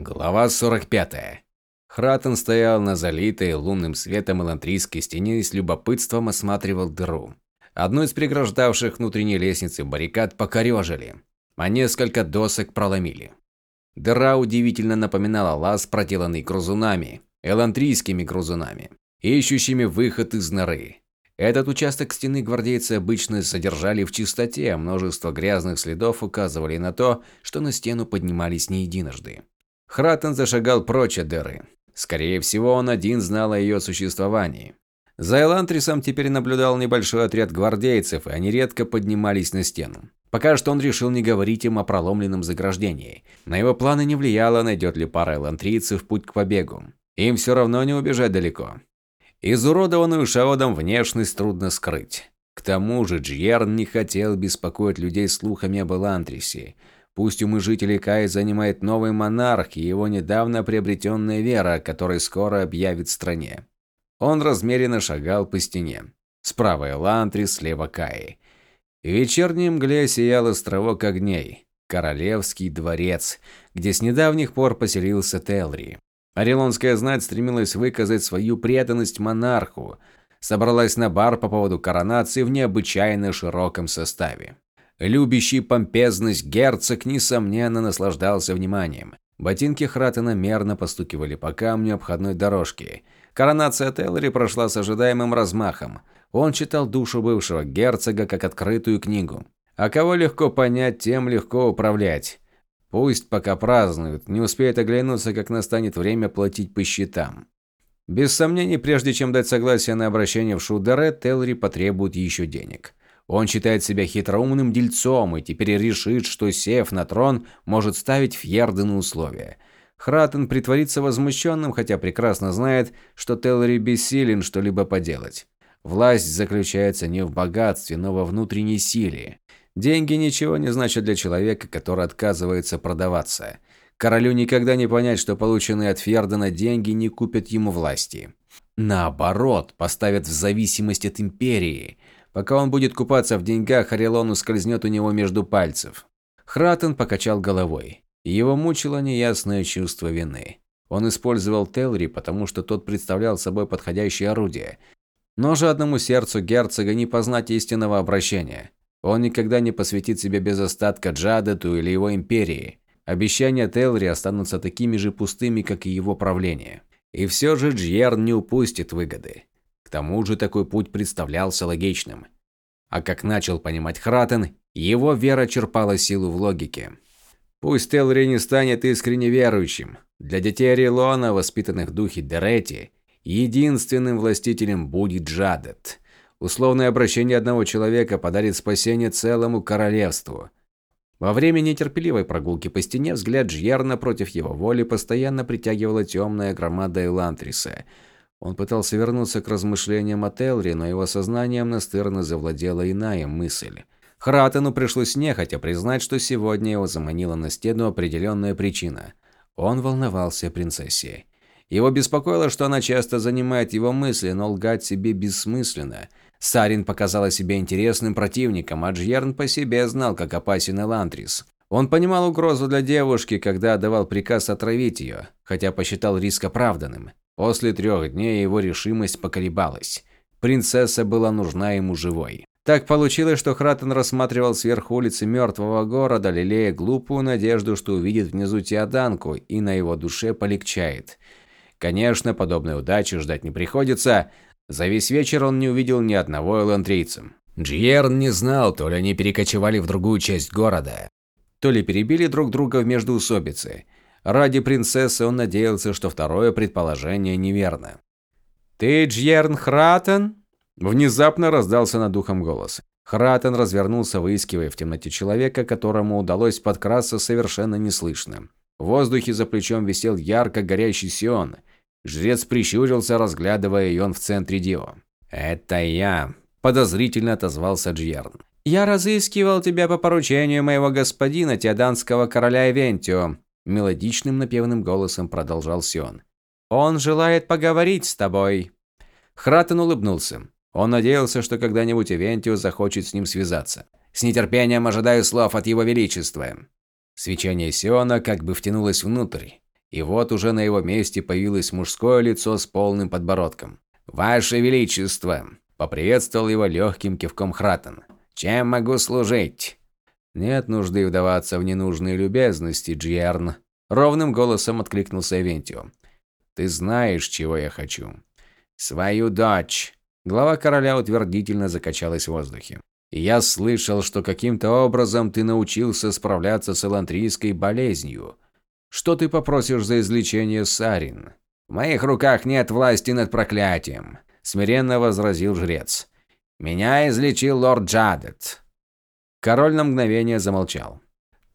Глава 45. Хратен стоял на залитой лунным светом элантрийской стене и с любопытством осматривал дыру. Одну из преграждавших внутренней лестницы баррикад покорежили, а несколько досок проломили. Дыра удивительно напоминала лаз, проделанный грузунами, элантрийскими грузунами, ищущими выход из норы. Этот участок стены гвардейцы обычно содержали в чистоте, а множество грязных следов указывали на то, что на стену поднимались не единожды. Хратен зашагал прочь от дыры. Скорее всего, он один знал о ее существовании. За Элантрисом теперь наблюдал небольшой отряд гвардейцев, и они редко поднимались на стену. Пока что он решил не говорить им о проломленном заграждении. На его планы не влияло, найдет ли пара элантрийцев путь к побегу. Им все равно не убежать далеко. Изуродованную Шаодом внешность трудно скрыть. К тому же Джьерн не хотел беспокоить людей слухами об Элантрисе. Пусть умы жителей Каи занимает новый монарх и его недавно приобретенная вера, которой скоро объявит стране. Он размеренно шагал по стене. Справа Элантрис, слева Каи. В вечернем мгле сиял островок огней. Королевский дворец, где с недавних пор поселился Телри. Орелонская знать стремилась выказать свою преданность монарху, собралась на бар по поводу коронации в необычайно широком составе. Любящий помпезность герцог, несомненно, наслаждался вниманием. Ботинки Хратена мерно постукивали по камню обходной дорожки. Коронация Теллери прошла с ожидаемым размахом. Он читал душу бывшего герцога как открытую книгу. А кого легко понять, тем легко управлять. Пусть пока празднуют, не успеет оглянуться, как настанет время платить по счетам. Без сомнений, прежде чем дать согласие на обращение в Шудере, Теллери потребует еще денег. Он считает себя хитроумным дельцом и теперь решит, что, сев на трон, может ставить Фьерды на условия. Хратен притворится возмущенным, хотя прекрасно знает, что Теллери бессилен что-либо поделать. Власть заключается не в богатстве, но во внутренней силе. Деньги ничего не значат для человека, который отказывается продаваться. Королю никогда не понять, что полученные от Фьердена деньги не купят ему власти. Наоборот, поставят в зависимость от империи – Пока он будет купаться в деньгах, Орелон ускользнет у него между пальцев. Хратен покачал головой. Его мучило неясное чувство вины. Он использовал Телри, потому что тот представлял собой подходящее орудие. Но жадному сердцу герцога не познать истинного обращения. Он никогда не посвятит себе без остатка Джадету или его империи. Обещания Телри останутся такими же пустыми, как и его правление. И все же Джьерн не упустит выгоды. К тому же такой путь представлялся логичным. А как начал понимать Хратен, его вера черпала силу в логике. Пусть Телри не станет искренне верующим. Для детей Орелона, воспитанных в духе Дерети, единственным властителем будет Джадет. Условное обращение одного человека подарит спасение целому королевству. Во время нетерпеливой прогулки по стене взгляд Джьерна против его воли постоянно притягивала темная громада Элантриса – он пытался вернуться к размышлениям о Телри, но его сознанием настырно завладела иная мысль. Хратену пришлось нехотя признать, что сегодня его заманила на стену определенная причина. Он волновался о принцессе. Его беспокоило, что она часто занимает его мысли, но лгать себе бессмысленно. Сарин показала себя интересным противником, а Джьерн по себе знал, как опасен Элантрис. Он понимал угрозу для девушки, когда отдавал приказ отравить ее, хотя посчитал риск оправданным. После трех дней его решимость поколебалась. Принцесса была нужна ему живой. Так получилось, что Хратен рассматривал сверху улицы мертвого города, лелея глупую надежду, что увидит внизу Теоданку, и на его душе полегчает. Конечно, подобной удачи ждать не приходится. За весь вечер он не увидел ни одного элантрийца. Джиерн не знал, то ли они перекочевали в другую часть города, то ли перебили друг друга в междоусобице. Ради принцессы он надеялся, что второе предположение неверно. «Ты Джьерн Хратен?» Внезапно раздался над духом голос. Хратен развернулся, выискивая в темноте человека, которому удалось подкрасться совершенно неслышно. В воздухе за плечом висел ярко горящий сион. Жрец прищурился, разглядывая ион в центре Дио. «Это я», – подозрительно отозвался Джьерн. «Я разыскивал тебя по поручению моего господина, теоданского короля Эвентио», мелодичным напевным голосом продолжал Сион. Он желает поговорить с тобой. Хратен улыбнулся. Он надеялся, что когда-нибудь Эвентио захочет с ним связаться. С нетерпением ожидаю слов от его величества. Свечение Сиона как бы втянулось внутрь. И вот уже на его месте появилось мужское лицо с полным подбородком. «Ваше Величество!» – поприветствовал его легким кивком Хратен. «Чем могу служить?» «Нет нужды вдаваться в ненужные любезности, Джиерн», – ровным голосом откликнулся Эвентио. «Ты знаешь, чего я хочу». «Свою дочь!» Глава короля утвердительно закачалась в воздухе. «Я слышал, что каким-то образом ты научился справляться с элантрийской болезнью. Что ты попросишь за излечение Сарин?» «В моих руках нет власти над проклятием», – смиренно возразил жрец. «Меня излечил лорд Джадет». Король на мгновение замолчал.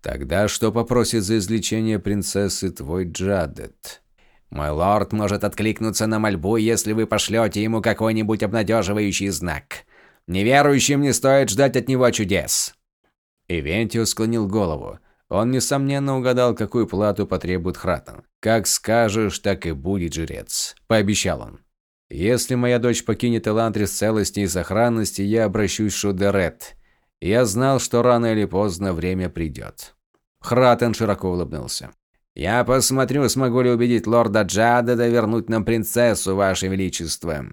«Тогда что попросит за излечение принцессы твой Джадет?» «Мой лорд может откликнуться на мольбу, если вы пошлете ему какой-нибудь обнадеживающий знак. Неверующим не стоит ждать от него чудес». Ивентиус склонил голову. Он, несомненно, угадал, какую плату потребует Хратен. «Как скажешь, так и будет, жрец», – пообещал он. «Если моя дочь покинет Элантрис в целости и сохранности, я обращусь в Шудерет. Я знал, что рано или поздно время придет». Хратен широко улыбнулся. «Я посмотрю, смогу ли убедить лорда Джадеда вернуть нам принцессу, ваше величество».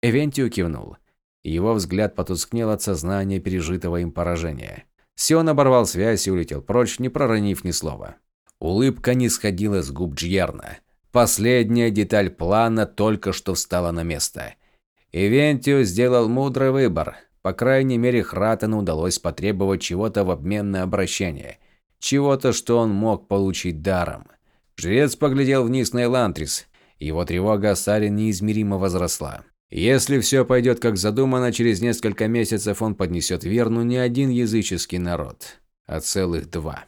Эвентио кивнул. Его взгляд потускнел от сознания пережитого им поражения. Сион оборвал связь и улетел прочь, не проронив ни слова. Улыбка не сходила с губ Джьерна. Последняя деталь плана только что встала на место. Ивентио сделал мудрый выбор. По крайней мере, Хратену удалось потребовать чего-то в обмен на обращение. Чего-то, что он мог получить даром. Жрец поглядел вниз на Элантрис. Его тревога о неизмеримо возросла. Если все пойдет как задумано, через несколько месяцев он поднесет Верну не один языческий народ, а целых два.